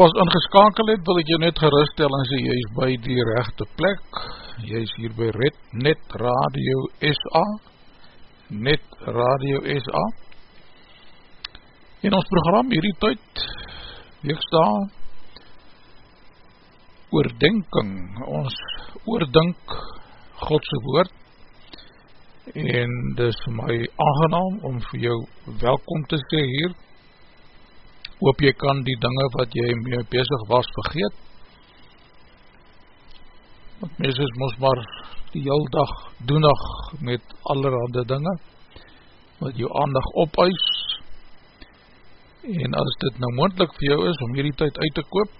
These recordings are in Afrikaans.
pas ingeskakel het, wil ek jou net geruststel en sê, jy is by die rechte plek, jy is hier by Red, Net Radio SA, Net Radio SA, en ons program hierdie tyd, weeksdaal, oordenking, ons oordink Godse woord, en dis vir my aangenaam om vir jou welkom te sê hier, hoop jy kan die dinge wat jy mee bezig was vergeet, want mens is mos maar die heel dag doenig met allerhande dinge, wat jou aandag opuis, en as dit nou moendlik vir jou is om hierdie tyd uit te koop,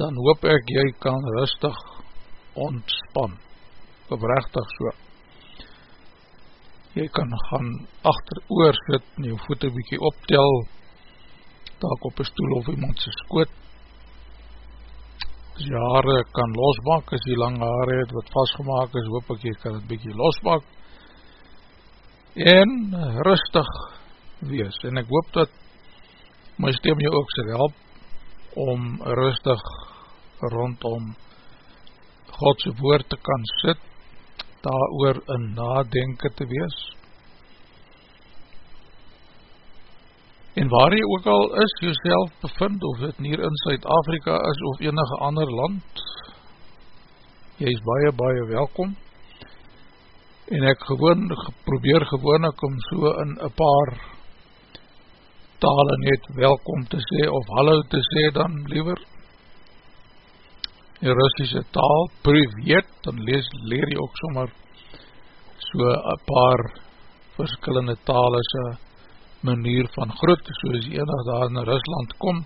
dan hoop ek jy kan rustig ontspan, oprechtig so. Jy kan gaan achter oor sit en jou voete bykie optel, dalk op een stoel of iemand sy skoot, as jy haare kan losmaak, as jy lang haare het wat vastgemaak is, hoop ek jy kan het bykie losmaak, en rustig wees, en ek hoop dat my stem jou ook sal help, om rustig rondom Godse woord te kan sit, daar oor in nadenken te wees, En waar jy ook al is, jyself bevind, of het hier in Suid-Afrika is, of enige ander land, jy is baie, baie welkom. En ek gewoon, probeer gewoon ek om so in een paar tale net welkom te sê, of hallo te sê dan liever. Die Russische taal, privet, dan lees, leer jy ook sommer so een paar verskillende tale sy manier van groet, soos die enig daar in Rusland kom,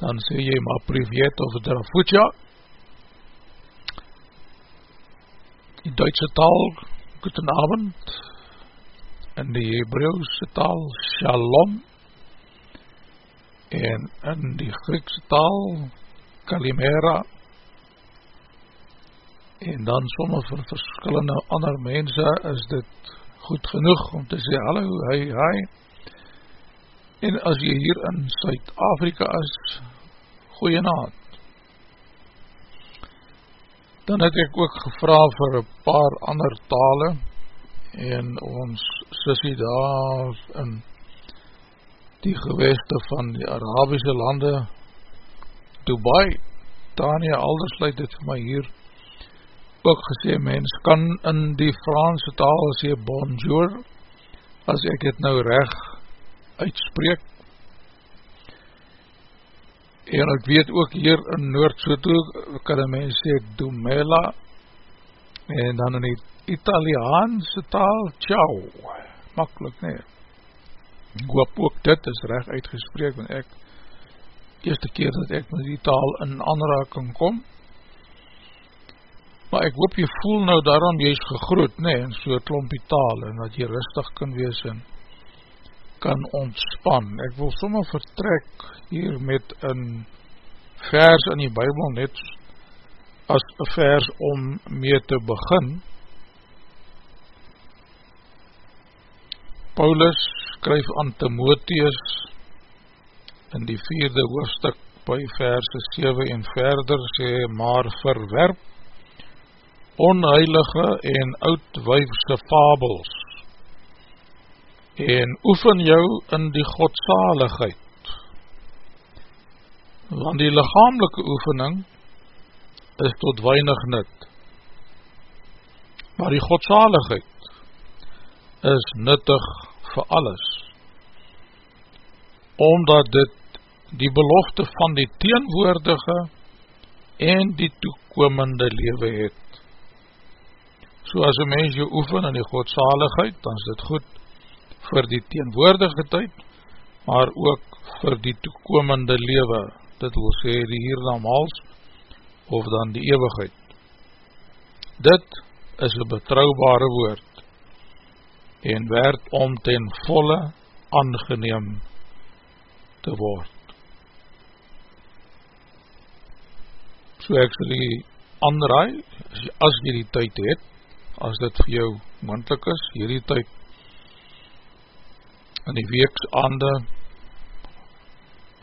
dan sê jy maar privet of drafutja, die Duitse taal, goedenavond, in die Hebreeuwse taal, shalom, en in die Griekse taal, kalimera, en dan somme vir verskillende ander mense is dit goed genoeg om te sê, hallo, hy, hy, en as jy hier in Suid-Afrika is, goeie naad. Dan het ek ook gevra vir een paar ander tale, en ons sissie daar in die geweste van die Arabische lande, Dubai, Tania Aldersluit het vir my hier ook gesê, mens kan in die Franse taal sê bonjour, as ek het nou recht uitspreek, en ek weet ook hier in Noord-Soto, kan een mens sê Dumela, en dan in die Italiaanse taal, ciao, makkelijk nie, ek hoop ook dit is recht uitgespreek, want ek, eerste keer dat ek met die taal in aanraking kom, maar ek hoop jy voel nou daarom, jy is gegroet, nee, in so'n klompie taal, en dat jy rustig kan wees, en kan ontspan. Ek wil somme vertrek hier met een vers in die Bijbel, net as een vers om mee te begin. Paulus skryf aan Timotheus in die vierde hoofdstuk by verse 7 en verder sê, maar verwerp onheilige en oudwijfse fabels en oefen jou in die godsaligheid. Want die lichamelike oefening is tot weinig nut. Maar die godsaligheid is nuttig vir alles omdat dit die belofte van die teenwoordige en die toekomende lewe het So as een mens jou oefen in die godsaligheid, dan is dit goed vir die teenwoordige tyd, maar ook vir die toekomende lewe, dit wil sê die hiernamaals, of dan die eeuwigheid. Dit is een betrouwbare woord, en werd om ten volle aangeneem te word. So ek sal die aanraai, as jy die tyd het, as dit vir jou moendlik is, hierdie tyd in die weeks aande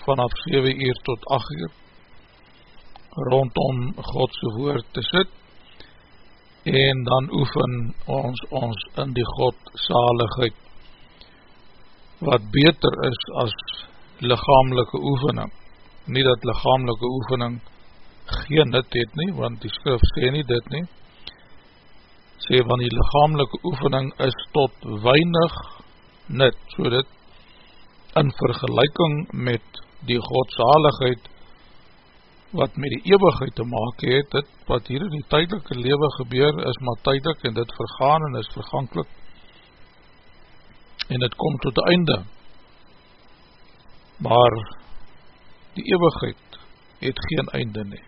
vanaf 7 uur tot 8 uur rondom Godse woord te sit en dan oefen ons ons in die God saligheid wat beter is as lichamelike oefening. Nie dat lichamelike oefening geen nut het nie, want die skrif sê nie dit nie sê van die lichamelike oefening is tot weinig nut, so dit in vergelijking met die godsaligheid wat met die eeuwigheid te maak het, dit wat hier in die tydelike lewe gebeur is maar tydelik en dit vergaan en is verganklik en dit kom tot die einde. Maar die eeuwigheid het geen einde nie.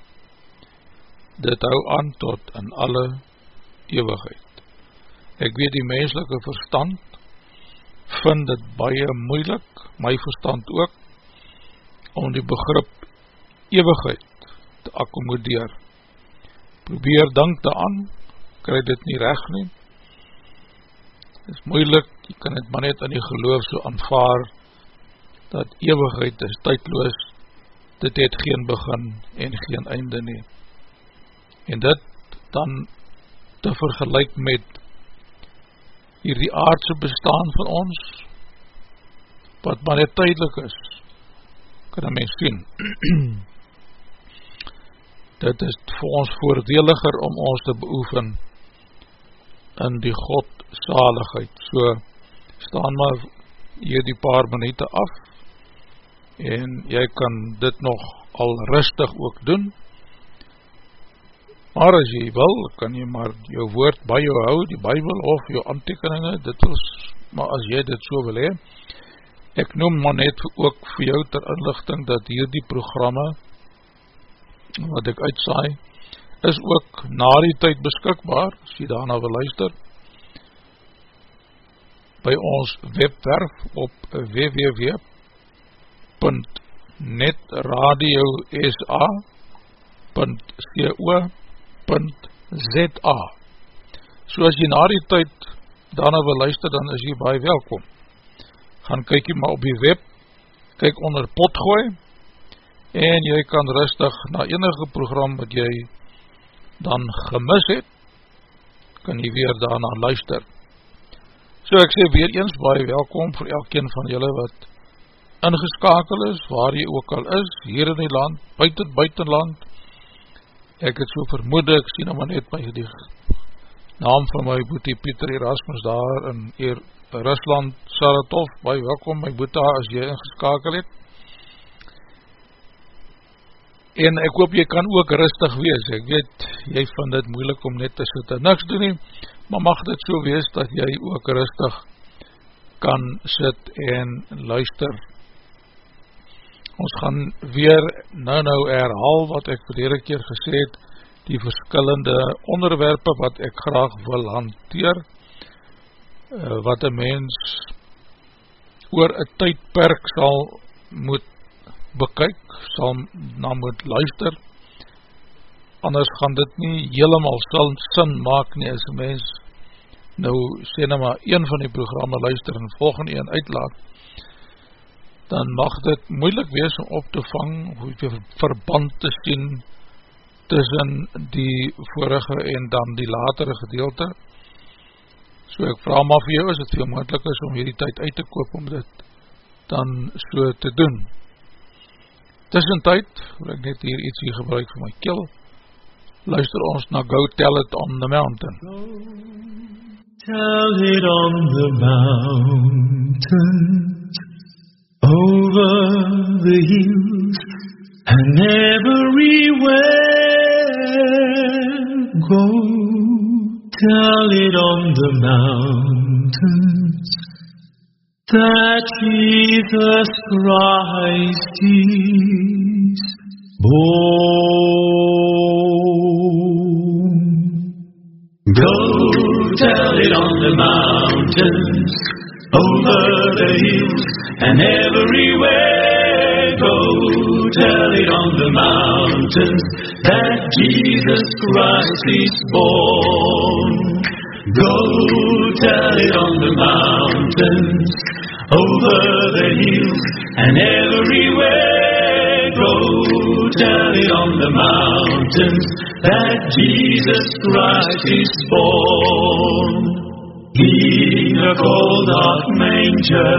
Dit hou aan tot in alle eeuwigheid. Ek weet die menselike verstand vind dit baie moeilik, my verstand ook, om die begrip eeuwigheid te akkomodeer. Probeer dank te aan, kry dit nie recht nie. Het is moeilik, jy kan het maar net in die geloof so aanvaar, dat eeuwigheid is tydloos, dit het geen begin en geen einde nie. En dit dan te vergelijk met hierdie aardse bestaan van ons, wat maar net tydelik is, kan een mens sien. Dit is vir ons voordeliger om ons te beoefen in die God saligheid. So staan maar hier die paar minuute af en jy kan dit nog al rustig ook doen, Maar as jy wil, kan jy maar jou woord by jou hou, die bybel of jou aantekeninge, dit is, maar as jy dit so wil hee, Ek noem maar net ook vir jou ter inlichting dat hier die programme wat ek uitsaai is ook na die tyd beskikbaar, as jy daarna wil luister, by ons webwerf op www.netradiosa.co.za So as jy na die tyd daarna wil luister, dan is jy baie welkom gaan kyk jy maar op die web, kyk onder potgooi, en jy kan rustig na enige program wat jy dan gemis het, kan jy weer daarna luister. So ek sê weer eens baie welkom vir elkeen van julle wat ingeskakel is, waar jy ook al is, hier in die land, buiten buitenland, ek het so vermoed, ek sien nou maar net my die naam van my boete Pieter Erasmus daar in Eer Rusland, Saratov, baie welkom my boete as jy ingeskakel het. En ek hoop jy kan ook rustig wees, ek weet, jy vind dit moeilik om net te sit en niks doen nie, maar mag dit so wees dat jy ook rustig kan sit en luister. Ons gaan weer nou nou herhaal wat ek verlede keer gesê het, die verskillende onderwerpe wat ek graag wil hanteer, uh, wat een mens oor een tydperk sal moet bekyk, sal na moet luister, anders gaan dit nie helemaal sal sin maak nie, as mens nou sê nou maar een van die programme luister en volgende een uitlaat, dan mag dit moeilik wees om op te vang, hoe jy verband te sien tussen die vorige en dan die latere gedeelte, So ek vraag maar vir jou, as het veel moeilijk is om hierdie tyd uit te koop om dit dan so te doen. Tussen tyd, wil ek net hier iets hier gebruik vir my keel, luister ons na Go Tell It On The Mountain. Go tell it on the mountains Over the hills And everywhere Go tell it on the mountains that Jesus Christ is born. Go tell it on the mountains, over the hills and everywhere. Go tell it on the mountains that Jesus Christ is born. Go tell it on the mountains, over the hills, and everywhere. Tell it on the mountains that Jesus Christ is born. In a cold dark manger,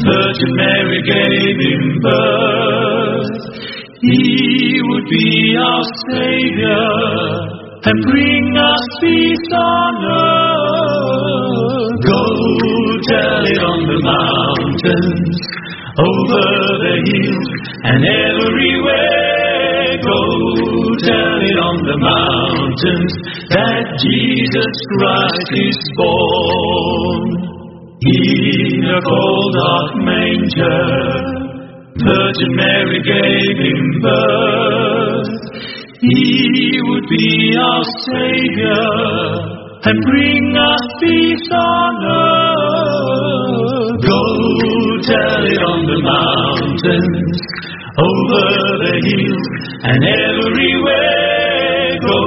Virgin Mary gave him birth. He would be our Savior and bring us peace on earth. Go tell it on the mountains, over the hills, and everywhere. Go tell it on the mountains that Jesus Christ is born. In a cold dark manger. Virgin Mary gave him birth. He would be our Savior and bring us peace on earth. Go tell it on the mountains, over the hills, and everywhere. Go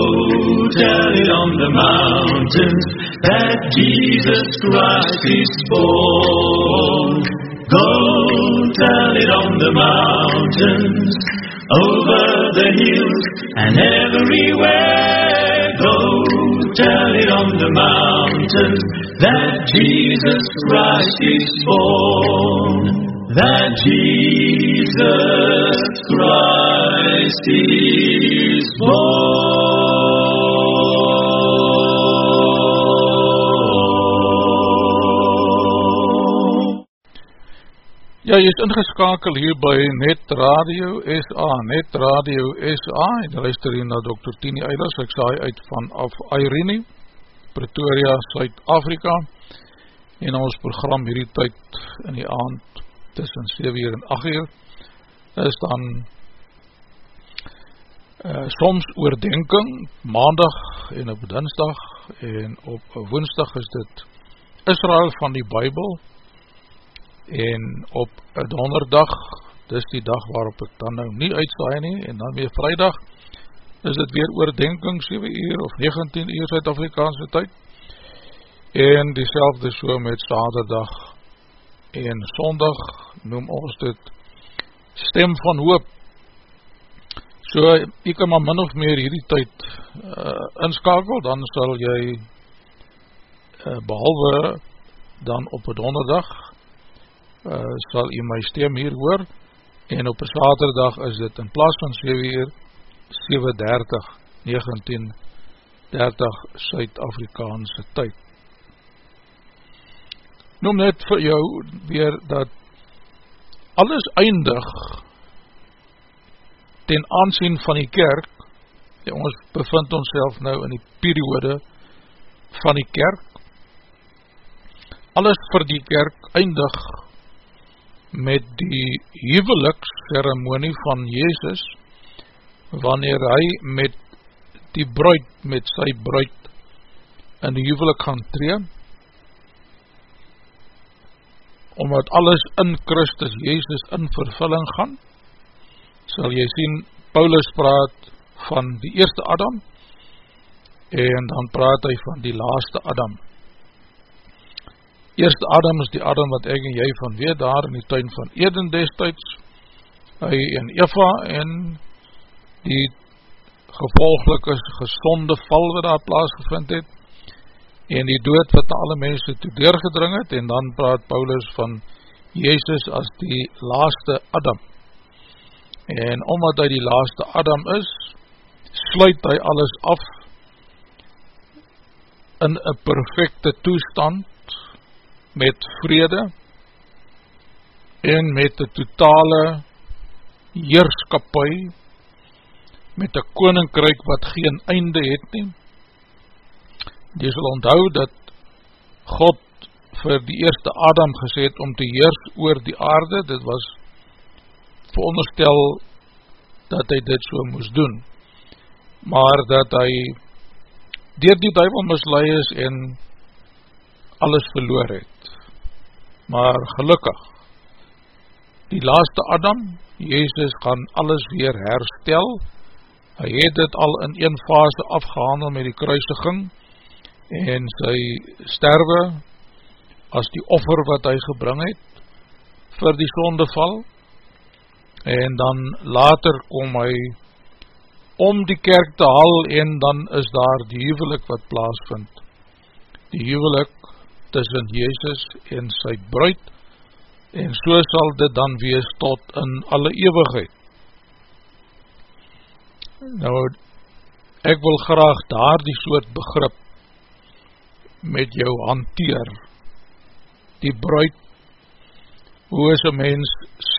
tell it on the mountains that Jesus Christ is born. Go tell it on the mountains, over the hills, and everywhere. Go tell it on the mountains that Jesus Christ is born. That Jesus Christ is born. Ja, jy is ingeskakel hier by Net Radio SA, Net Radio SA, en luister hier na Dr. Tini Eilers, ek saai uit vanaf Irene, Pretoria, Suid-Afrika, en ons program hierdie tyd in die aand tussen 7 uur en 8 uur is dan uh, soms oordenking maandag en op dinsdag en op woensdag is dit Israel van die Bijbel en op donderdag dis die dag waarop ek dan nou nie uitsaai nie en dan weer vrijdag is dit weer oordenking 7 uur of 19 uur Zuid-Afrikaanse tyd en die selfde so met saterdag en sondag noem ons dit stem van hoop so jy kan maar min of meer hierdie tyd uh, inskakel dan sal jy uh, behalwe dan op een donderdag uh, sal jy my stem hier hoor en op een saterdag is dit in plaas van 7 uur 7.30 19.30 Suid-Afrikaanse tyd. Noem net vir jou weer dat alles eindig ten aansien van die kerk, en ons bevind ons nou in die periode van die kerk, alles vir die kerk eindig met die huweliksceremonie van Jezus, wanneer hy met die bruid, met sy bruid in die huwelik gaan tree, omdat alles in Christus Jezus in vervulling gaan, sal jy sien, Paulus praat van die eerste Adam, en dan praat hy van die laaste Adam. Eerste Adam is die Adam wat ek en jy van weet, daar in die tuin van Eden destijds, hy en Eva, en die gevolgelike gesonde val wat daar plaasgevind het en die dood wat alle mense toe doorgedring het en dan praat Paulus van Jezus as die laaste Adam en omdat hy die laaste Adam is sluit hy alles af in een perfecte toestand met vrede en met die totale heerskapie met een koninkryk wat geen einde het nie. Die sal onthou dat God vir die eerste Adam gesê het om te heers oor die aarde, dit was veronderstel dat hy dit so moes doen, maar dat hy dier die duivel mislui is en alles verloor het. Maar gelukkig, die laaste Adam, Jezus gaan alles weer herstel, hy het dit al in een fase afgehandel met die kruisiging en sy sterwe as die offer wat hy gebring het vir die sondeval. En dan later kom hy om die kerk te hal en dan is daar die huwelik wat plaasvind. Die huwelik tussen Jezus en sy bruid. En so sal dit dan wees tot in alle eeuwigheid Nou, ek wil graag daar die soort begrip met jou hanteer. Die bruid, hoe is een mens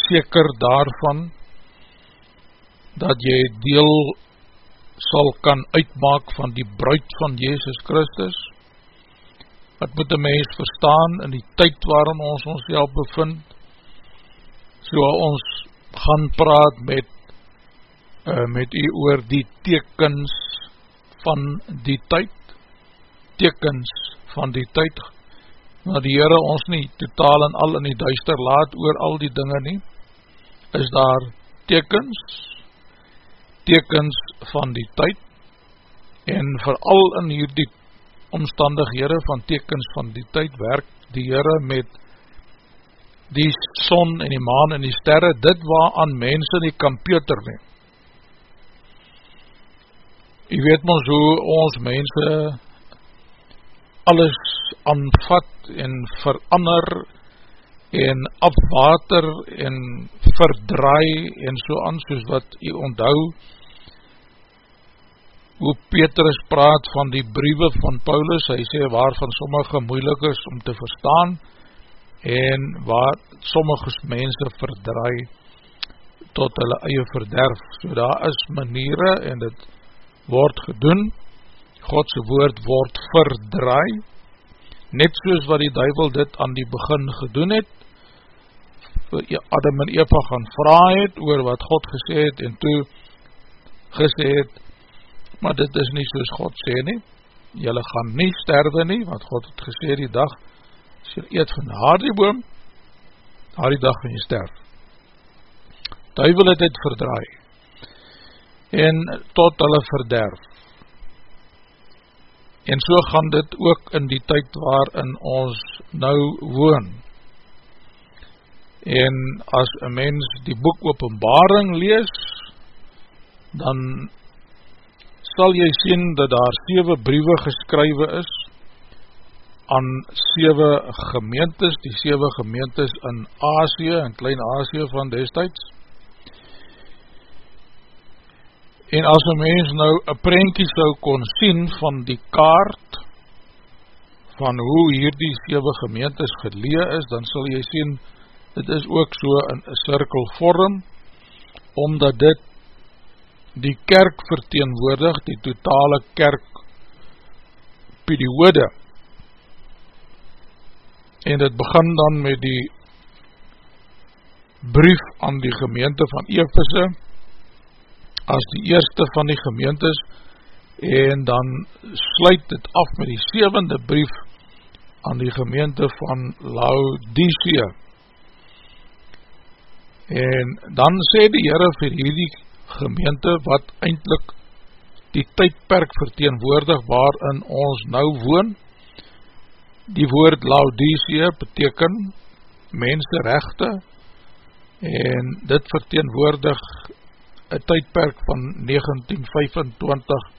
seker daarvan, dat jy deel sal kan uitmaak van die bruid van Jezus Christus? Wat moet een mens verstaan in die tyd waarin ons ons jou bevind? So ons gaan praat met uh, met u oor die tekens van die tyd, tekens van die tyd, maar die Heere ons nie totaal en al in die duister laat oor al die dinge nie, is daar tekens, tekens van die tyd, en vooral in hierdie omstandighede van tekens van die tyd, werk die Heere met die son en die maan en die sterre, dit waar aan mense die computer neem, Jy weet ons hoe ons mense alles aanvat en verander en afwater en verdraai en so aan soos wat jy onthou hoe Petrus praat van die briewe van Paulus, hy sê waarvan sommige moeilik is om te verstaan en waar sommige mense verdraai tot hulle eie verderf. So daar is maniere en dit word gedoen, Godse woord word verdraai, net soos wat die duivel dit aan die begin gedoen het, e- Adam en Eva gaan vraag het oor wat God gesê het en toe gesê het, maar dit is nie soos God sê nie, jylle gaan nie sterwe nie, want God het gesê die dag, as jy eet van haar die boom, haar die dag gaan jy sterf. Duivel het het verdraai, en tot hulle verderf. En so gaan dit ook in die tyd waarin ons nou woon. En as een mens die boek openbaring lees, dan sal jy sien dat daar 7 briewe geskrywe is aan 7 gemeentes, die 7 gemeentes in Asie, in Klein Asie van destijds. En as een mens nou een prentje sou kon sien van die kaart van hoe hier die 7 gemeentes gelee is, dan sal jy sien, dit is ook so in een cirkelvorm, omdat dit die kerk verteenwoordig, die totale kerk periode. En dit begin dan met die brief aan die gemeente van Efese, as die eerste van die gemeentes en dan sluit dit af met die sevende brief aan die gemeente van Laodicea. En dan sê die Heere vir hierdie gemeente wat eindelijk die tydperk verteenwoordig waarin ons nou woon die woord Laodicea beteken menserechte en dit verteenwoordig een tydperk van 1925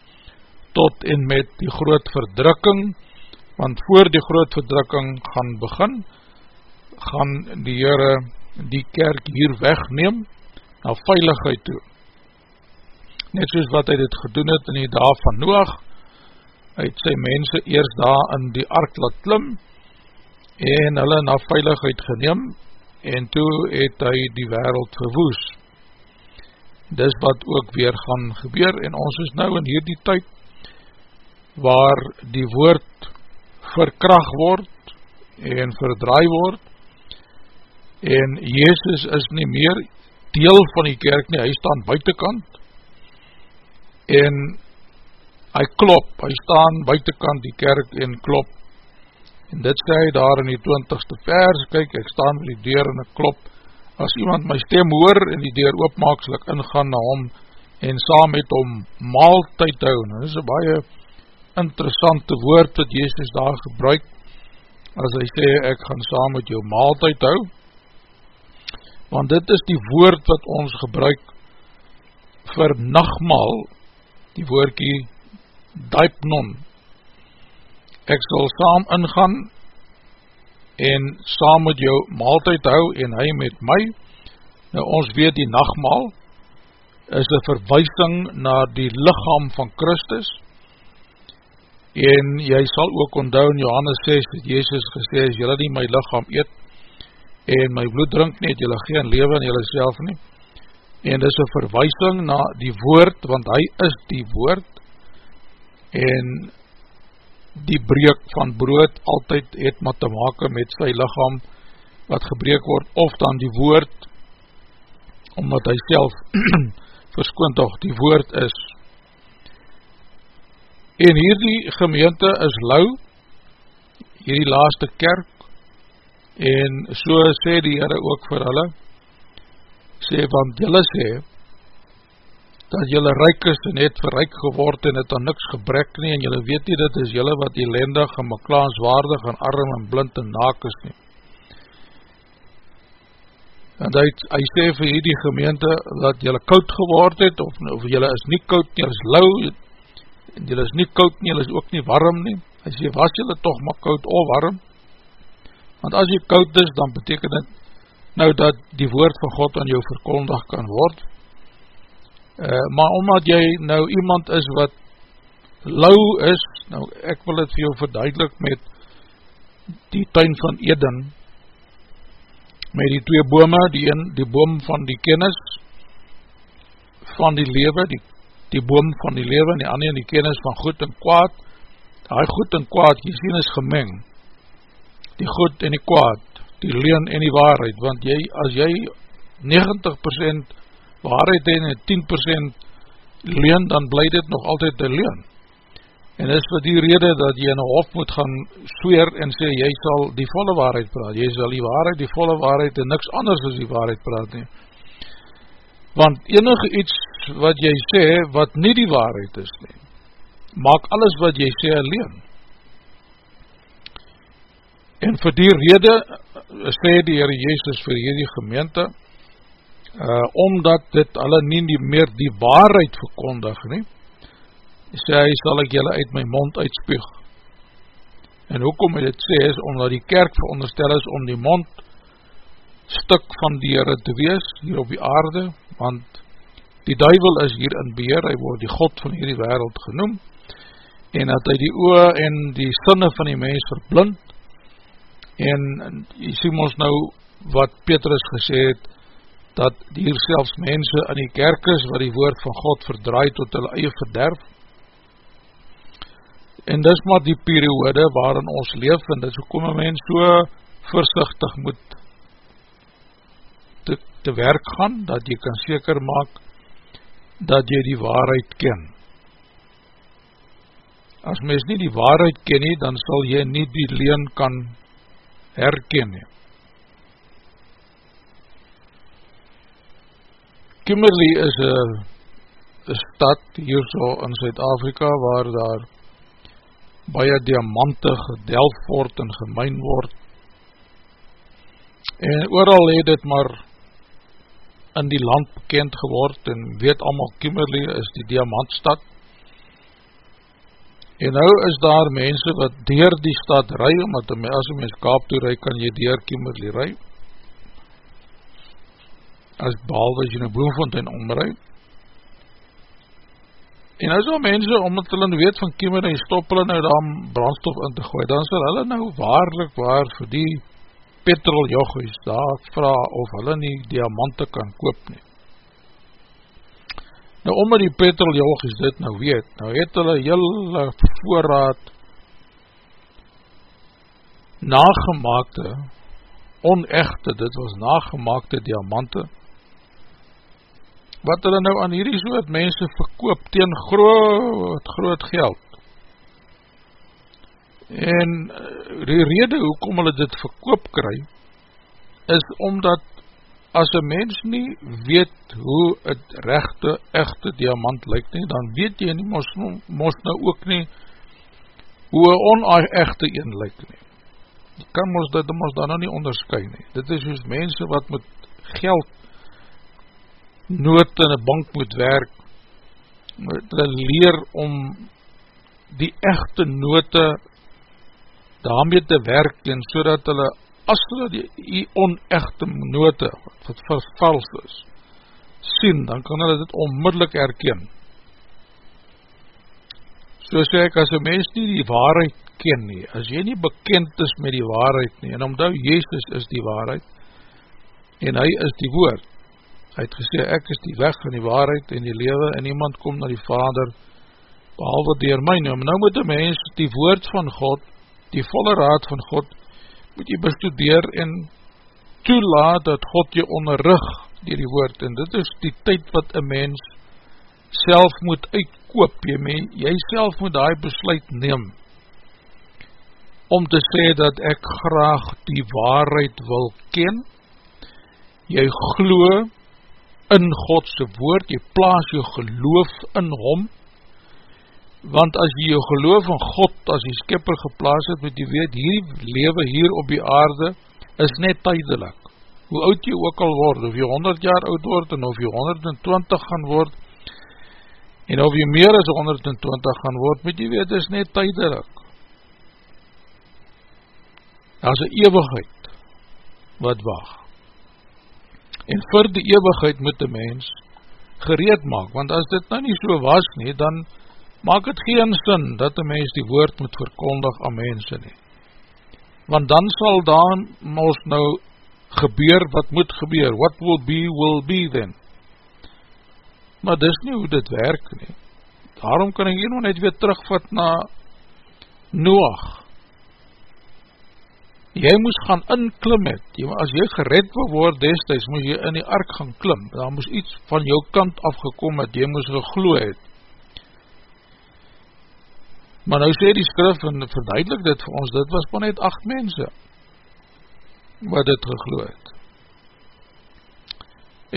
tot en met die groot verdrukking, want voor die groot verdrukking gaan begin, gaan die Heere die kerk hier wegneem na veiligheid toe. Net soos wat hy dit gedoen het in die dag van Noach, hy het sy mense eers daar in die ark laat klim en hulle na veiligheid geneem en toe het hy die wereld verwoes dis wat ook weer gaan gebeur en ons is nou in hierdie tyd waar die woord verkracht word en verdraai word en Jezus is nie meer deel van die kerk nie, hy staan buitenkant en hy klop, hy staan buitenkant die kerk en klop. En dit sê hy daar in die 20ste vers, kyk ek staan met die deur en ek klop as iemand my stem hoor en die deur oopmaak, sal ek ingaan na hom en saam met hom maaltijd hou. Nou, dit is een baie interessante woord wat Jezus daar gebruik, as hy sê, ek gaan saam met jou maaltijd hou, want dit is die woord wat ons gebruik vir nachtmaal, die woordkie daipnon. Ek sal saam ingaan en saam met jou maaltijd hou en hy met my. Nou ons weet die nachtmaal is een verwijsing na die lichaam van Christus. En jy sal ook onthou in Johannes 6 dat Jezus gesê is, jylle nie my lichaam eet en my bloed drink nie, jylle geen leven in jylle self nie. En dit is een verwijsing na die woord, want hy is die woord. En die breek van brood altyd het maar te make met sy lichaam wat gebreek word, of dan die woord, omdat hy self verskoon toch die woord is. En hierdie gemeente is lau, hierdie laaste kerk, en so sê die Heere ook vir hulle, sê, want julle sê, dat jylle ryk is en het verryk geword en het aan niks gebrek nie en jylle weet nie dit is jylle wat elendig en maklaanswaardig en arm en blind en naak is nie. En hy, hy sê vir hierdie gemeente dat jylle koud geword het of, of jylle is nie koud nie, jylle is lauw en jylle is nie koud nie, jylle is ook nie warm nie. Hy sê was jylle toch maar koud of warm? Want as jy koud is, dan beteken dit nou dat die woord van God aan jou verkondig kan word, maar omdat jy nou iemand is wat lauw is, nou ek wil het vir jou verduidelik met die tuin van Eden, met die twee bome, die een, die boom van die kennis van die lewe, die, die boom van die lewe, en die ander die kennis van goed en kwaad, die goed en kwaad, jy sien is gemeng, die goed en die kwaad, die leen en die waarheid, want jy, as jy 90% waarheid en 10% leen, dan bly dit nog altyd een leen. En is vir die rede dat jy in een hof moet gaan sweer en sê, jy sal die volle waarheid praat, jy sal die waarheid, die volle waarheid en niks anders as die waarheid praat nie. Want enige iets wat jy sê, wat nie die waarheid is nie, maak alles wat jy sê alleen. En vir die rede, sê die Heer Jezus vir hierdie gemeente, uh, omdat dit alle nie meer die waarheid verkondig nie, sê hy, sal ek jylle uit my mond uitspuug. En hoekom hy dit sê, is omdat die kerk veronderstel is om die mond stuk van die Heere te wees, hier op die aarde, want die duivel is hier in beheer, hy word die God van hierdie wereld genoem, en dat hy die oe en die sinne van die mens verblind, en jy sien ons nou wat Petrus gesê het, dat hier selfs mense in die kerk is, wat die woord van God verdraai tot hulle eie verderf, en dis maar die periode waarin ons leef, en dis hoekom een mens so versichtig moet te, te werk gaan, dat jy kan seker maak, dat jy die waarheid ken. As mens nie die waarheid ken nie, dan sal jy nie die leen kan herken nie. Kimberley is een stad hier so in Zuid-Afrika waar daar baie diamante gedelf word en gemeen word. En ooral het dit maar in die land bekend geword en weet allemaal Kimberley is die diamantstad. En nou is daar mense wat dier die stad ry, omdat as een mens kaap toe ry, kan jy dier Kimberley ry as behalwe as jy na Bloemfontein omry En as al mense, omdat hulle nou weet van kiemer en stop hulle nou daar brandstof in te gooi, dan sal hulle nou waarlik waar vir die petroljochies daar vraag of hulle nie diamante kan koop nie. Nou omdat die petroljochies dit nou weet, nou het hulle hele voorraad nagemaakte, onechte, dit was nagemaakte diamante, wat hulle nou aan hierdie soort mense verkoop teen groot, groot geld. En eh, die rede hoekom hulle dit verkoop kry, is omdat as een mens nie weet hoe het rechte, echte diamant lyk nie, dan weet jy nie, mos, mos nou ook nie, hoe een onechte een lyk nie. Jy kan mos dit mos dan nou nie onderskui nie. Dit is soos mense wat met geld nood in een bank moet werk, moet hulle leer om die echte note daarmee te werk en so dat hulle as hulle die, die onechte note wat vervals is sien, dan kan hulle dit onmiddellik herken so sê ek as een mens nie die waarheid ken nie, as jy nie bekend is met die waarheid nie, en omdat Jezus is die waarheid en hy is die woord Hy het gesê, ek is die weg van die waarheid en die lewe en niemand kom na die vader behalwe dier my noem. Nou moet die mens die woord van God, die volle raad van God, moet jy bestudeer en toelaat dat God jy onderrug dier die woord. En dit is die tyd wat een mens self moet uitkoop, jy, mee, jy self moet die besluit neem om te sê dat ek graag die waarheid wil ken, jy glo in Godse woord, jy plaas jou geloof in hom, want as jy jou geloof in God as die skipper geplaas het, moet jy weet, hierdie lewe hier op die aarde is net tydelik. Hoe oud jy ook al word, of jy 100 jaar oud word, en of jy 120 gaan word, en of jy meer as 120 gaan word, moet jy weet, is net tydelik. Daar is een eeuwigheid wat wacht en vir die eeuwigheid moet die mens gereed maak, want as dit nou nie so was nie, dan maak het geen sin dat die mens die woord moet verkondig aan mense nie. Want dan sal dan ons nou gebeur wat moet gebeur, what will be, will be then. Maar dis nie hoe dit werk nie. Daarom kan ek hier nog net weer terugvat na Noach. Jy moes gaan inklim het, as jy gered wil word destijds, moes jy in die ark gaan klim, daar moes iets van jou kant afgekom het, jy moes gegloe het. Maar nou sê die skrif, en verduidelik dit vir ons, dit was maar net acht mense, wat dit gegloe het.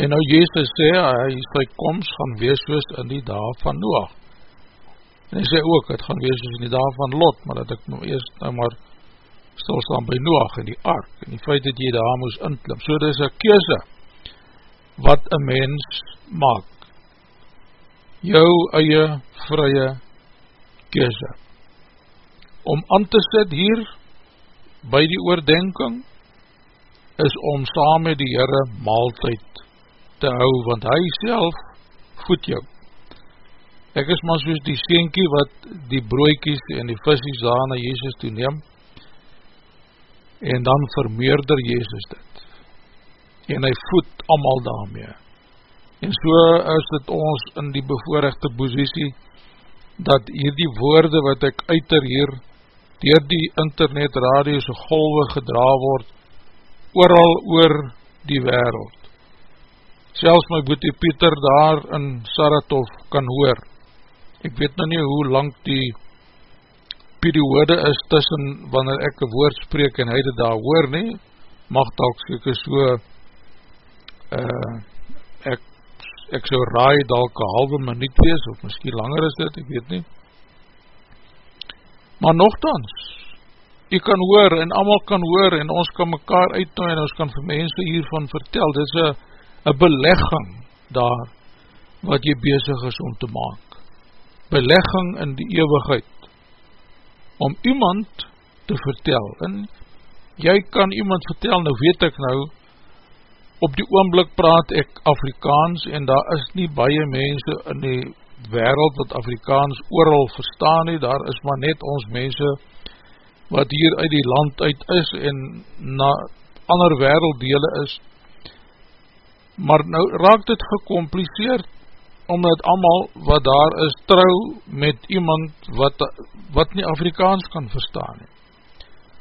En nou Jezus sê, hy sy komst gaan wees soos in die dag van Noach. En hy sê ook, het gaan wees soos in die dag van Lot, maar dat ek nou eerst nou maar stilstaan by Noach in die ark, en die feit dat jy daar moes inklim. So dit is een keuze wat een mens maak. Jou eie vrye keuze. Om aan te sit hier by die oordenking is om saam met die Heere maaltijd te hou, want hy self voed jou. Ek is maar soos die seenkie wat die broekies en die visies daar na Jezus toe neem, en dan vermeerder Jezus dit. En hy voed allemaal daarmee. En so is dit ons in die bevoorrechte posiesie dat hier die woorde wat ek uiter hier dier die internet radiose golwe gedra word ooral oor die wereld. Selfs my boete Pieter daar in Saratov kan hoor. Ek weet nou nie hoe lang die periode is tussen wanneer ek een woord spreek en hy dit daar hoor nie, mag dalk seker so uh, ek, ek so raai dalk een halve minuut wees, of miskien langer is dit, ek weet nie. Maar nogthans, jy kan hoor en allemaal kan hoor en ons kan mekaar uitnooi en ons kan vir mense hiervan vertel, dit is een belegging daar wat jy bezig is om te maak. Belegging in die eeuwigheid om iemand te vertel, en jy kan iemand vertel, nou weet ek nou, op die oomblik praat ek Afrikaans, en daar is nie baie mense in die wereld wat Afrikaans ooral verstaan nie, daar is maar net ons mense, wat hier uit die land uit is, en na ander werelddele is, maar nou raak dit gecompliceerd, omdat allemaal wat daar is trouw met iemand wat, wat nie Afrikaans kan verstaan.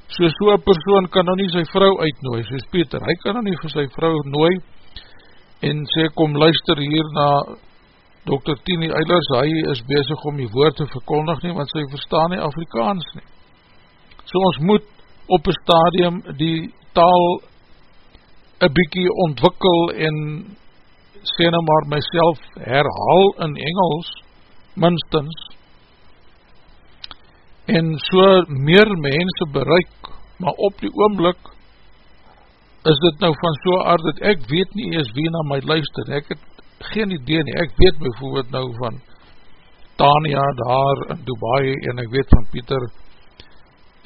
So so'n persoon kan nou nie sy vrou uitnooi, soos Peter, hy kan nou nie vir sy vrou nooi en sê kom luister hier na Dr. Tini Eilers, hy is bezig om die woord te verkondig nie, want sy verstaan nie Afrikaans nie. So ons moet op een stadium die taal een bykie ontwikkel en sê nou maar myself herhaal in Engels minstens en so meer mense bereik maar op die oomblik is dit nou van so aard dat ek weet nie ees wie na my luister. Ek het geen idee nie. Ek weet bijvoorbeeld nou van Tania daar in Dubai en ek weet van Pieter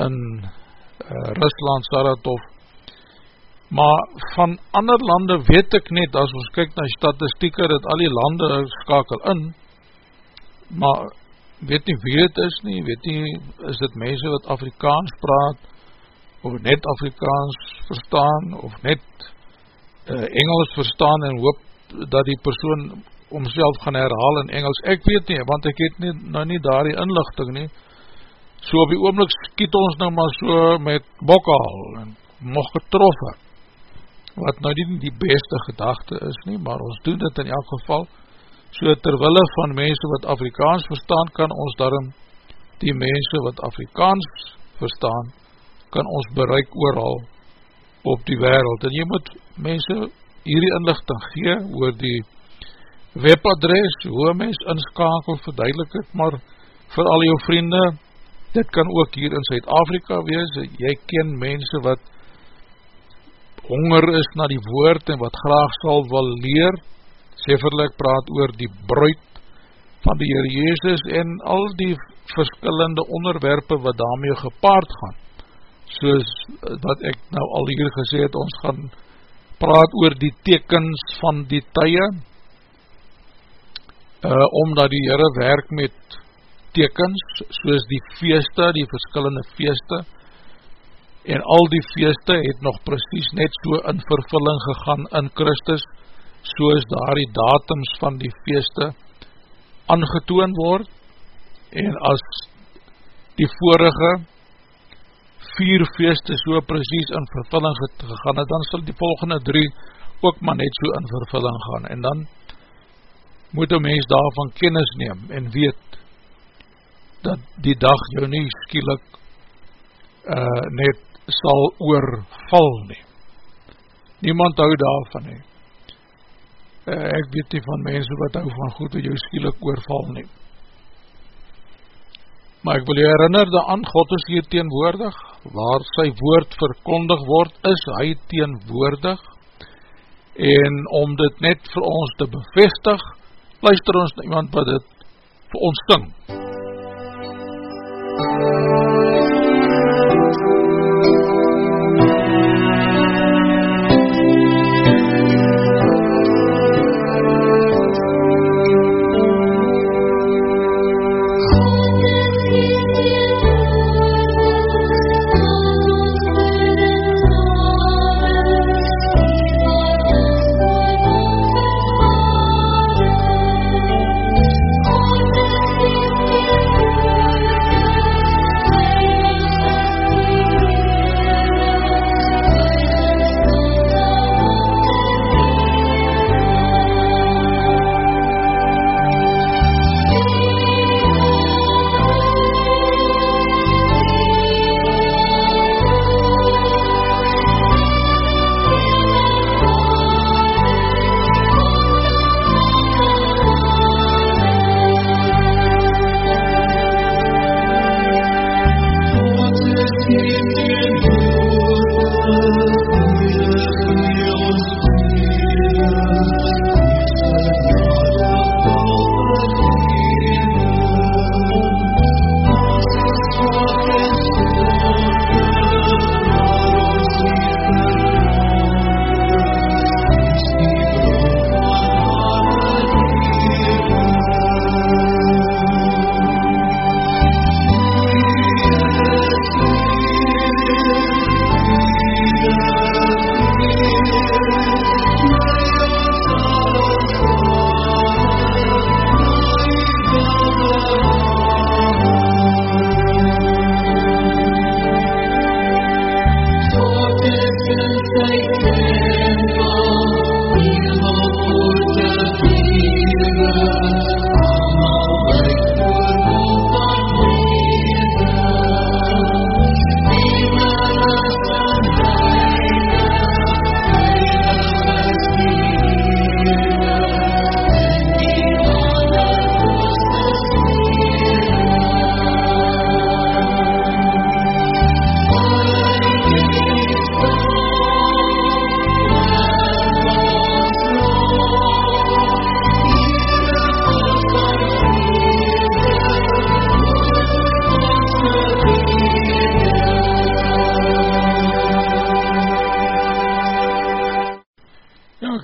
in uh, Rusland Saratov maar van ander lande weet ek net, as ons kyk na statistieke, dat al die lande skakel in, maar weet nie wie het is nie, weet nie, is dit mense wat Afrikaans praat, of net Afrikaans verstaan, of net uh, Engels verstaan, en hoop dat die persoon omself gaan herhaal in Engels, ek weet nie, want ek het nie, nou nie daar die inlichting nie, so op die oomlik skiet ons nou maar so met bokhal, en mocht getroffen, wat nou nie die beste gedachte is nie, maar ons doen dit in elk geval, so terwille van mense wat Afrikaans verstaan, kan ons daarom die mense wat Afrikaans verstaan, kan ons bereik ooral op die wereld, en jy moet mense hierdie inlichting gee, oor die webadres, hoe mens inskakel, verduidelik het, maar vir al jou vriende, dit kan ook hier in Zuid-Afrika wees, jy ken mense wat honger is na die woord en wat graag sal wil leer, severlik praat oor die bruid van die Heer Jezus en al die verskillende onderwerpe wat daarmee gepaard gaan, soos wat ek nou al hier gesê het, ons gaan praat oor die tekens van die tye, uh, omdat die Heere werk met tekens, soos die feeste, die verskillende feeste, en al die feeste het nog precies net so in vervulling gegaan in Christus, soos daar die datums van die feeste aangetoon word, en as die vorige vier feeste so precies in vervulling gegaan het, dan sal die volgende drie ook maar net so in vervulling gaan, en dan moet een mens daarvan kennis neem, en weet, dat die dag jou nie skielik uh, net sal oorval nie. Niemand hou daarvan nie. Uh, ek weet nie van mense wat hou van goed dat jou skielik oorval nie. Maar ek wil jy herinner daaran, God is hier teenwoordig, waar sy woord verkondig word, is hy teenwoordig, en om dit net vir ons te bevestig, luister ons na iemand wat dit vir ons sing.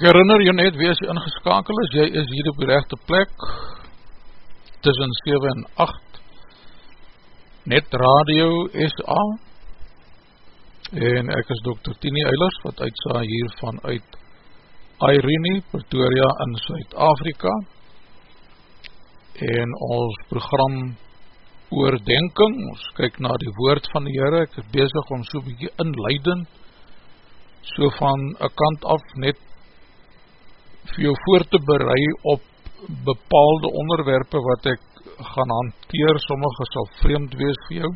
Herinner jy net wees jy ingeskakel is, jy is hier op die rechte plek, tussen 7 en 8, net radio SA, en ek is Dr. Tini Eilers, wat uitsa hier vanuit Irene, Pretoria in Suid-Afrika, en ons program oordenking, ons kyk na die woord van die Heere, ek is bezig om so bykie inleidend, so van een kant af net vir jou voor te berei op bepaalde onderwerpe wat ek gaan hanteer, sommige sal vreemd wees vir jou.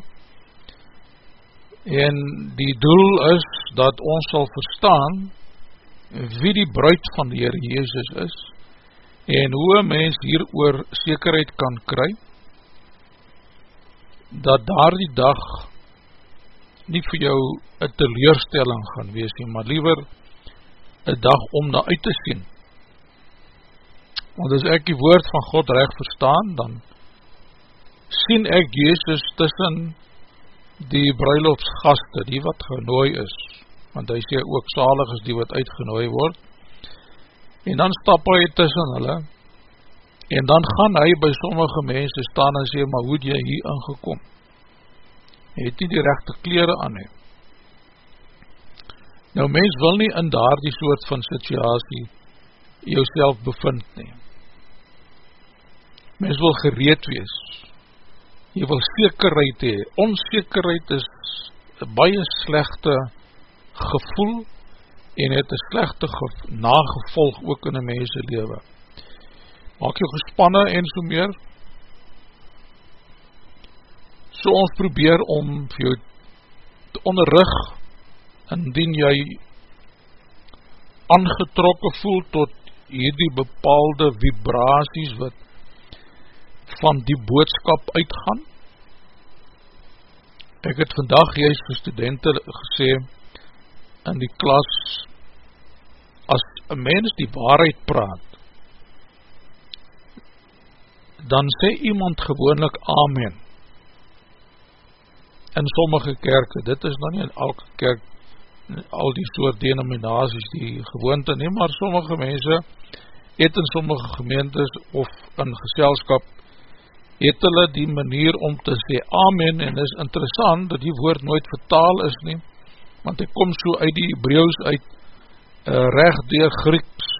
En die doel is dat ons sal verstaan wie die bruid van die Heer Jezus is en hoe een mens hier oor zekerheid kan kry dat daar die dag nie vir jou een teleurstelling gaan wees nie, maar liever een dag om na uit te sien want as ek die woord van God recht verstaan, dan sien ek Jezus tussen die bruiloftsgaste, die wat genooi is, want hy sê ook salig is die wat uitgenooi word, en dan stap hy tussen hulle, en dan gaan hy by sommige mense staan en sê, maar hoe het jy hier ingekom? Hy het nie die rechte kleren aan hem. Nou mens wil nie in daar die soort van situasie jou bevind neem mens wil gereed wees, jy wil zekerheid hee, onzekerheid is een baie slechte gevoel en het een slechte nagevolg ook in een mense lewe. Maak jou gespanne en so meer. So ons probeer om vir jou te onderrug indien jy aangetrokken voel tot hierdie bepaalde vibraties wat van die boodskap uitgaan. Ek het vandag juist vir studenten gesê in die klas, as een mens die waarheid praat, dan sê iemand gewoonlik Amen. In sommige kerke, dit is nou nie in elke kerk, al die soort denominaties die gewoonte nie, maar sommige mense het in sommige gemeentes of in geselskap het hulle die manier om te sê Amen en is interessant dat die woord nooit vertaal is nie want hy kom so uit die Hebreeuws uit uh, recht door Grieks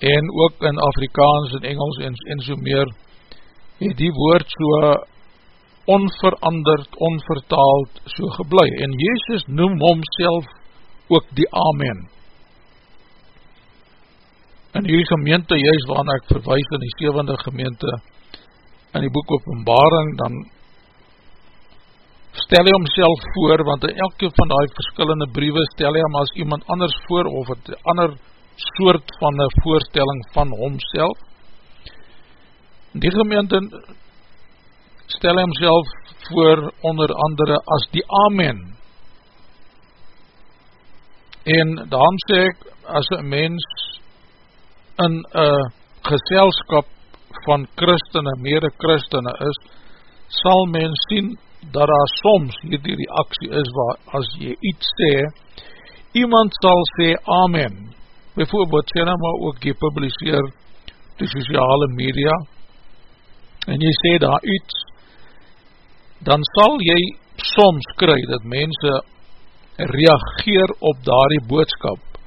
en ook in Afrikaans en Engels en, en so meer het die woord so onveranderd, onvertaald so geblei. En Jezus noem homself ook die Amen. In die gemeente juist waarna ek verwijs in die sevende gemeente in die boek openbaring dan stel hy homself voor want in elke van die verskillende briewe stel hy hom as iemand anders voor of het ander soort van een voorstelling van homself. Die gemeente stel hy homself voor onder andere as die Amen. En daarom sê ek as een mens in een geselskap van christene, mede christene is, sal men sien dat daar soms hierdie reaksie is waar as jy iets sê, iemand sal sê Amen. Bijvoorbeeld sê nou maar ook jy publiseer die sociale media en jy sê daar iets, dan sal jy soms kry dat mense reageer op daar die boodskap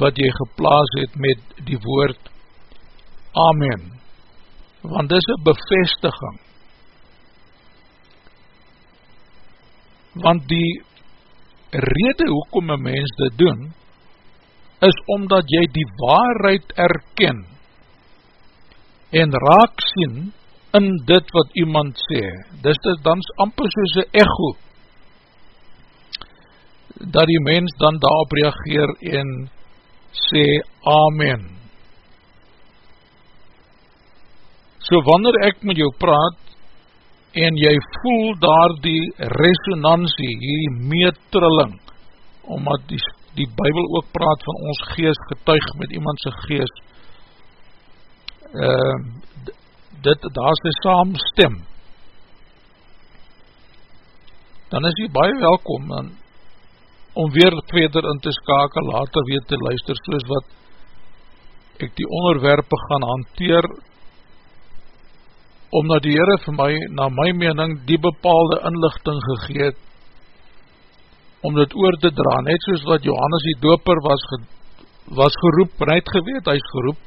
wat jy geplaas het met die woord Amen. Want dis een bevestiging. Want die rede hoekom een mens dit doen, is omdat jy die waarheid erken en raak sien in dit wat iemand sê. Dis dit dan amper soos een echo dat die mens dan daarop reageer en sê Amen. So wanneer ek met jou praat en jy voel daar die resonantie, die meetrilling, omdat die, die Bijbel ook praat van ons geest getuig met iemandse geest, uh, dit, daar is die saamstem, dan is jy baie welkom, dan om weer verder in te skakel, later weer te luister, soos wat ek die onderwerpe gaan hanteer, omdat die Heere vir my, na my mening, die bepaalde inlichting gegeet, om dit oor te dra, net soos wat Johannes die doper was, ge, was geroep, en hy het geweet, hy is geroep,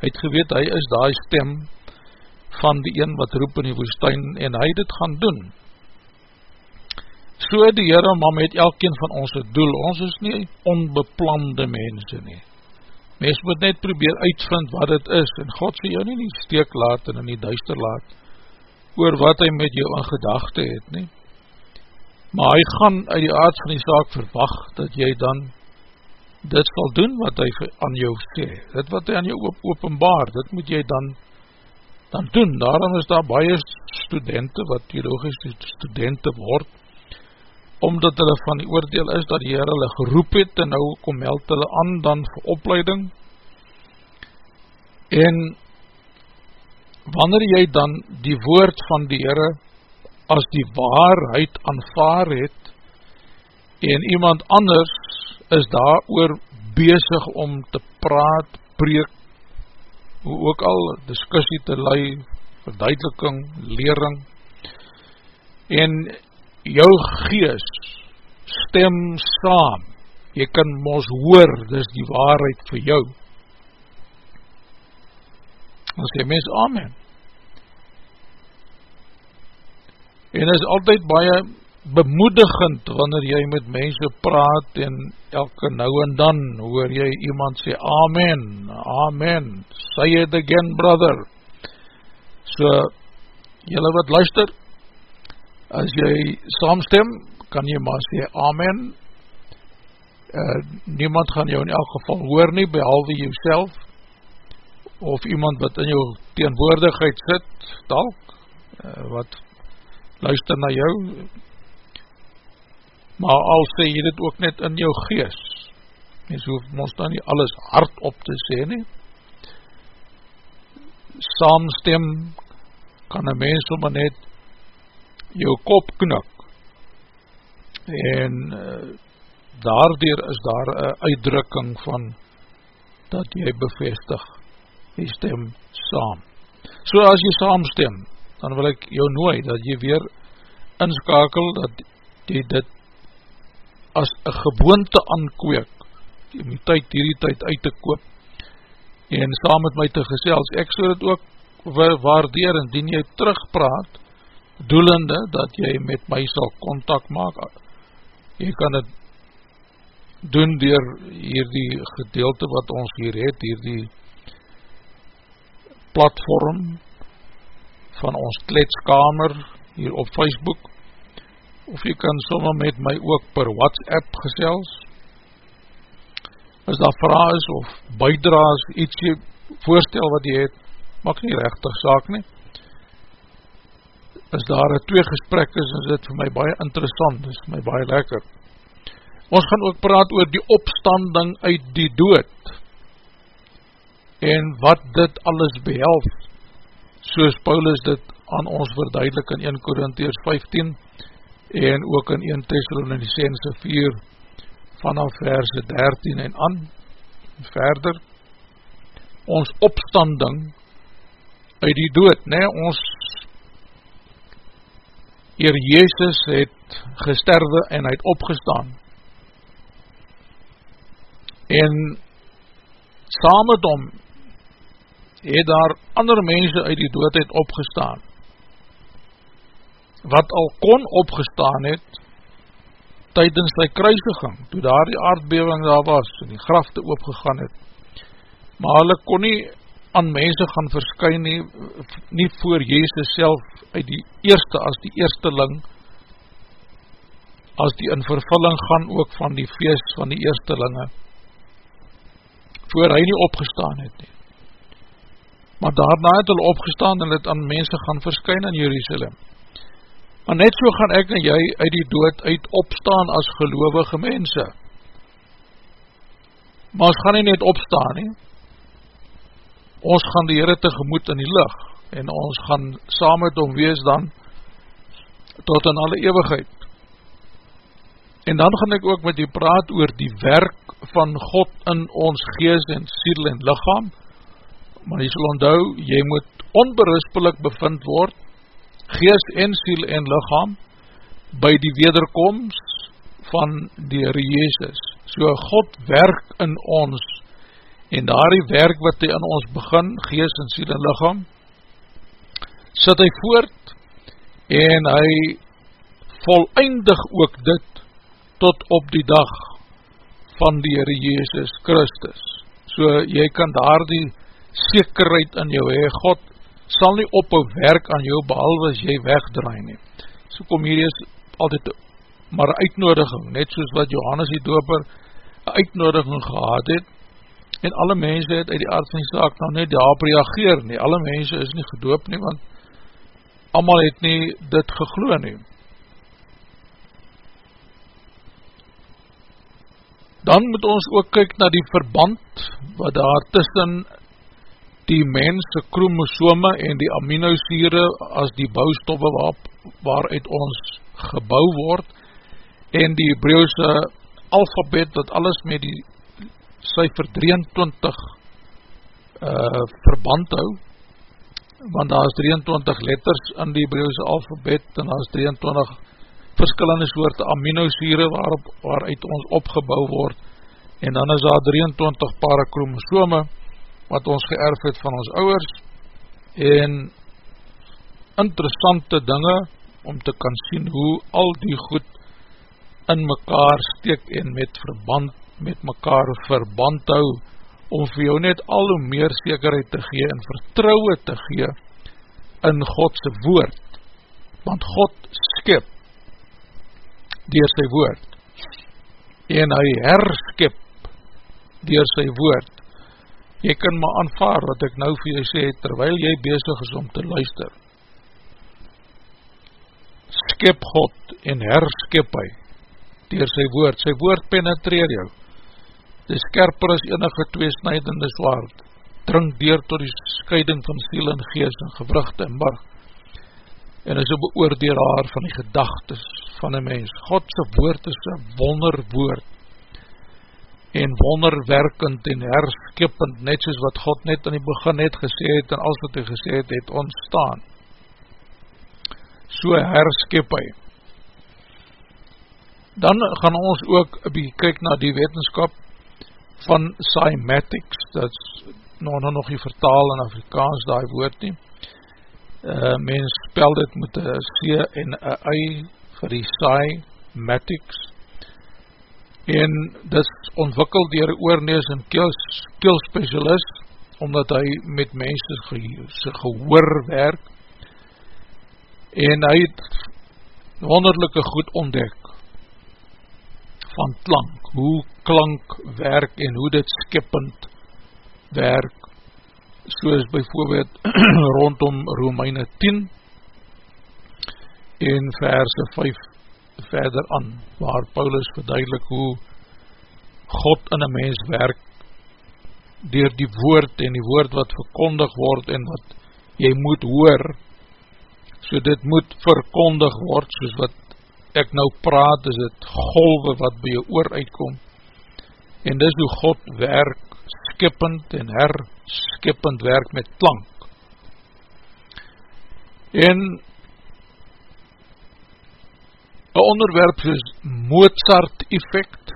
hy het geweet, hy is die stem, van die een wat roep in die woestijn, en hy dit gaan doen, So die Heere, maar met elkeen van ons het doel, ons is nie onbeplande mense nie. Mens moet net probeer uitvind wat het is, en God sê jou nie nie steek laat en nie duister laat, oor wat hy met jou in gedachte het nie. Maar hy gaan uit die aard van die saak verwacht, dat jy dan dit sal doen wat hy aan jou sê, dit wat hy aan jou op openbaar, dit moet jy dan dan doen, daarom is daar baie studenten, wat theologische studenten word, omdat hulle van die oordeel is dat die Heer hulle geroep het en nou kom meld hulle aan dan vir opleiding. En wanneer jy dan die woord van die Heer as die waarheid aanvaar het en iemand anders is daar oor bezig om te praat, preek hoe ook al discussie te lei verduideliking, lering en jou gees stem saam, jy kan mos hoor, dis die waarheid vir jou. Dan sê mens, Amen. En is altyd baie bemoedigend wanneer jy met mense praat en elke nou en dan hoor jy iemand sê Amen, Amen, say it again brother. So, jylle wat luister, as jy saamstem, kan jy maar sê Amen. Uh, niemand gaan jou in elk geval hoor nie, behalwe jy self, of iemand wat in jou teenwoordigheid sit, talk, uh, wat luister na jou, maar al sê jy dit ook net in jou gees, mens hoef ons dan nie alles hard op te sê nie, saamstem kan een mens om net jou kop knik, en uh, daardoor is daar een uitdrukking van dat jy bevestig, jy stem saam. So as jy saamstem, dan wil ek jou nooi dat jy weer inskakel dat jy dit as een gewoonte aankweek, om die tyd hierdie tyd uit te koop, en saam met my te gesels, ek so dit ook waardeer, en dien jy terugpraat, doelende, dat jy met my sal contact maak, jy kan het doen dier hierdie gedeelte wat ons hier het, hierdie platform van ons kletskamer hier op Facebook, of jy kan somme met my ook per WhatsApp gesels, as daar vraag is of bijdraas, iets jy voorstel wat jy het, maak nie rechtig saak nie, as daar een twee gesprek is, is dit vir my baie interessant, is my baie lekker. Ons gaan ook praat oor die opstanding uit die dood, en wat dit alles behelf, soos Paulus dit aan ons verduidelik in 1 Korintheers 15, en ook in 1 Thessalonicense 4 vanaf verse 13 en aan verder ons opstanding uit die dood ne, ons Heer Jezus het gesterwe en hy het opgestaan en saam met hom het daar ander mense uit die dood het opgestaan wat al kon opgestaan het tydens die kruisiging, toe daar die aardbewing daar was en die grafte oopgegaan het. Maar hulle kon nie aan mense gaan verskyn nie, nie voor Jezus self uit die eerste as die eersteling, as die in vervulling gaan ook van die feest van die eerstelinge, voor hy nie opgestaan het nie. Maar daarna het hulle opgestaan en het aan mense gaan verskyn in Jerusalem. Maar net so gaan ek en jy uit die dood uit opstaan as gelovige mense. Maar ons gaan nie net opstaan nie. Ons gaan die Heere tegemoet in die licht en ons gaan saam met hom wees dan tot in alle eeuwigheid. En dan gaan ek ook met jy praat oor die werk van God in ons gees en siel en lichaam. Maar jy sal onthou, jy moet onberispelik bevind word gees en siel en lichaam by die wederkomst van die Heere Jezus. So God werk in ons en daar die werk wat hy in ons begin, gees en siel en lichaam, sit hy voort en hy volleindig ook dit tot op die dag van die Heere Jezus Christus. So jy kan daar die sekerheid in jou hee, God sal nie ophou werk aan jou behalwe as jy wegdraai nie. So kom hier is altyd maar uitnodiging, net soos wat Johannes die doper uitnodiging gehad het, en alle mense het uit die aard van die saak nou net daarop reageer nie, alle mense is nie gedoop nie, want allemaal het nie dit gegloe nie. Dan moet ons ook kyk na die verband wat daar tussen die mense chromosome en die aminosure as die bouwstoffe waar, waaruit ons gebouw word en die Hebreeuwse alfabet wat alles met die cijfer 23 uh, verband hou want daar is 23 letters in die Hebreeuwse alfabet en daar is 23 verskillende soorte aminosure waarop, waaruit ons opgebouw word. En dan is daar 23 para chromosome wat ons geërf het van ons ouwers en interessante dinge om te kan sien hoe al die goed in mekaar steek en met verband met mekaar verband hou om vir jou net al hoe meer zekerheid te gee en vertrouwe te gee in Godse woord. Want God skip dier sy woord. En hy herskip dier sy woord. Jy kan maar aanvaar wat ek nou vir jy sê, terwyl jy bezig is om te luister. Skip God en herskip hy, dier sy woord, sy woord penetreer jou, die skerper is enige tweesnijdende zwaard, drink dier tot die scheiding van siel en gees en gewrugte en barg, en is een beoordelaar van die gedagtes van die mens. Godse woord is een wonderwoord, en wonderwerkend en herskipend, net soos wat God net in die begin het gesê het, en als wat hy gesê het, het ontstaan. So herskip hy. Dan gaan ons ook kyk na die wetenskap van cymatics, dat is nog, nog nie vertaal in Afrikaans, die woord nie. Uh, mens spel dit met een C en een I vir die cymatics, en dis ontwikkel dier oornees en keelspecialist omdat hy met mense sy gehoor werk. En hy het wonderlijke goed ontdek van klank, hoe klank werk en hoe dit skippend werk. Soos bijvoorbeeld rondom Romeine 10 en verse 5 verder aan, waar Paulus verduidelik hoe God in een mens werk dier die woord en die woord wat verkondig word en wat jy moet hoor, so dit moet verkondig word, soos wat ek nou praat, is het golwe wat by jou oor uitkom, en dis hoe God werk, skippend en herskippend werk met klank. En een onderwerp soos Mozart effect,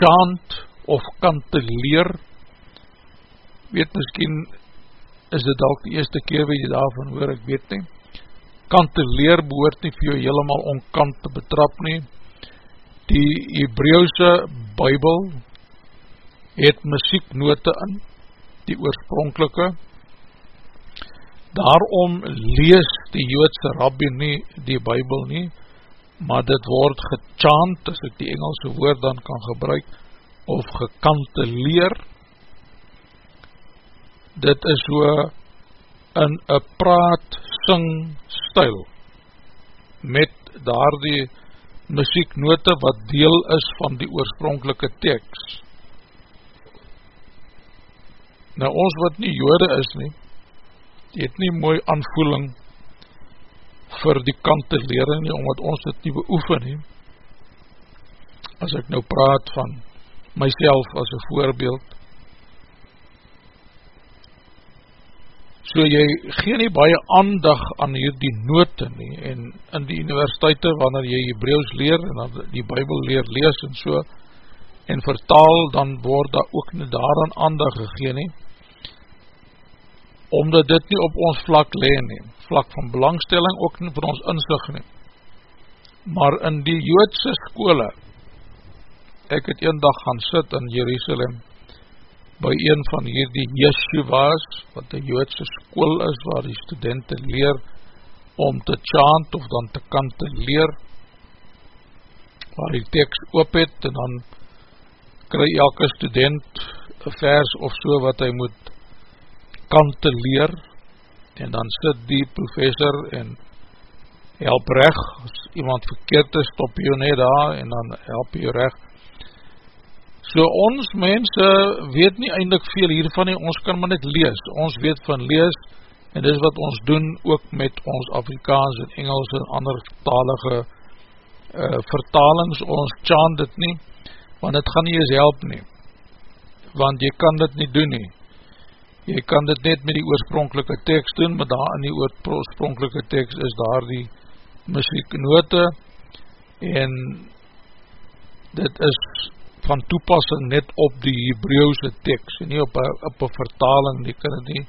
chant of kanteleer, weet miskien is dit al die eerste keer wat jy daarvan hoor, ek weet nie, kanteleer behoort nie vir jou helemaal onkant te betrap nie, die Hebreeuwse bybel het muzieknote in, die oorspronkelike, Daarom lees die Joodse rabbi nie die bybel nie, maar dit word gechant, as ek die Engelse woord dan kan gebruik, of gekanteleer. Dit is so in een praat-sing stijl, met daar die muzieknote wat deel is van die oorspronkelike tekst. Nou ons wat nie jode is nie, het nie mooi aanvoeling vir die kant te leer nie, omdat ons dit nie beoefen nie. As ek nou praat van myself as een voorbeeld, so jy gee nie baie aandag aan hierdie note nie, en in die universiteite, wanneer jy Hebreeuws leer, en die Bijbel leer lees en so, en vertaal, dan word daar ook nie daaraan aandag gegeen nie, omdat dit nie op ons vlak leen nie, vlak van belangstelling ook nie vir ons inzicht nie. Maar in die Joodse skole, ek het een dag gaan sit in Jerusalem, by een van hierdie Yeshuva's, wat die Joodse school is, waar die studenten leer om te chant of dan te kan te leer, waar die tekst op het, en dan kry elke student een vers of so wat hy moet kant te leer en dan sit die professor en help reg as iemand verkeerd is, stop jy net daar en dan help jy reg so ons mense weet nie eindelijk veel hiervan nie, ons kan maar net lees, ons weet van lees en dis wat ons doen ook met ons Afrikaans en Engels en ander talige uh, vertalings, ons chant dit nie want het gaan nie eens help nie. Want jy kan dit nie doen nie. Jy kan dit net met die oorspronkelike tekst doen, maar daar in die oorspronkelike tekst is daar die muzieknote. En dit is van toepassing net op die Hebreeuwse tekst en nie op een vertaling, die kan het nie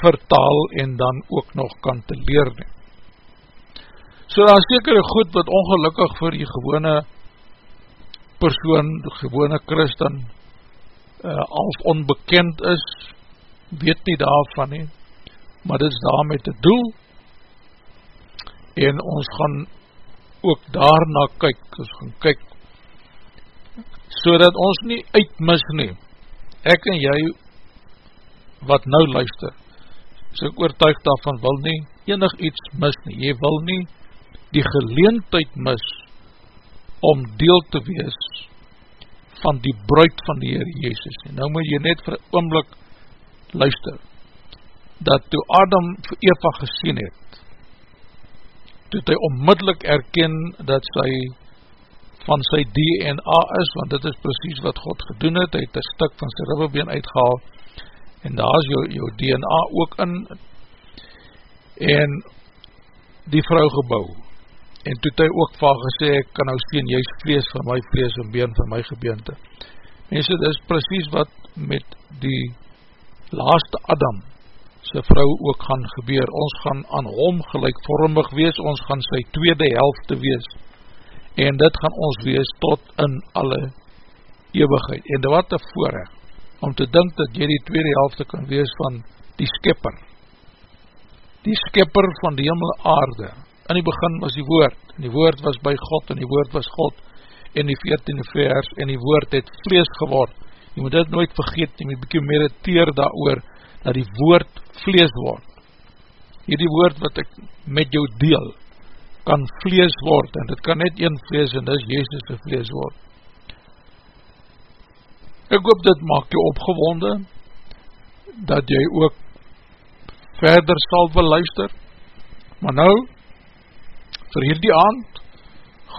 vertaal en dan ook nog kan te leer nie. So daar is sekere goed wat ongelukkig vir die gewone persoon, die gewone christen, uh, als onbekend is, weet nie daarvan nie, maar dit is daar met die doel, en ons gaan ook daarna kyk, ons gaan kyk, so dat ons nie uitmis nie, ek en jy, wat nou luister, as ek oortuig daarvan wil nie, enig iets mis nie, jy wil nie, die geleentheid mis om deel te wees van die bruid van die Heer Jezus. En nou moet jy net vir oomblik luister, dat toe Adam vir Eva gesien het, toe hy onmiddellik erken dat sy van sy DNA is, want dit is precies wat God gedoen het, hy het een stuk van sy ribbebeen uitgehaal, en daar is jou, jou DNA ook in, en die vrou gebouw, en toe het hy ook van gesê, ek kan nou sien, jy is vlees van my vlees en been van my gebeente. Mense, dit is precies wat met die laaste Adam, sy vrou ook gaan gebeur. Ons gaan aan hom gelijkvormig wees, ons gaan sy tweede helfte wees, en dit gaan ons wees tot in alle eeuwigheid. En wat een voorrecht, om te dink dat jy die tweede helfte kan wees van die skipper, die skipper van die hemel aarde, in die begin was die woord, en die woord was by God, en die woord was God, en die 14e vers, en die woord het vlees geword, jy moet dit nooit vergeet, jy moet bykie mediteer daar oor, dat die woord vlees word, hierdie woord wat ek met jou deel, kan vlees word, en dit kan net een vlees, en dis Jezus die vlees word. Ek hoop dit maak jou opgewonde, dat jy ook verder sal beluister, maar nou, vir hierdie aand,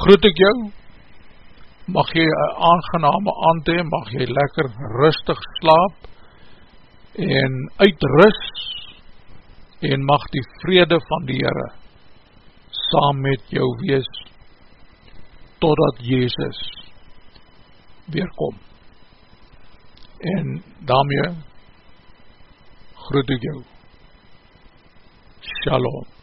groet ek jou, mag jy een aangename aand hee, mag jy lekker rustig slaap, en uitrus, en mag die vrede van die Heere, saam met jou wees, totdat Jezus weerkom. En daarmee, groet ek jou. Shalom.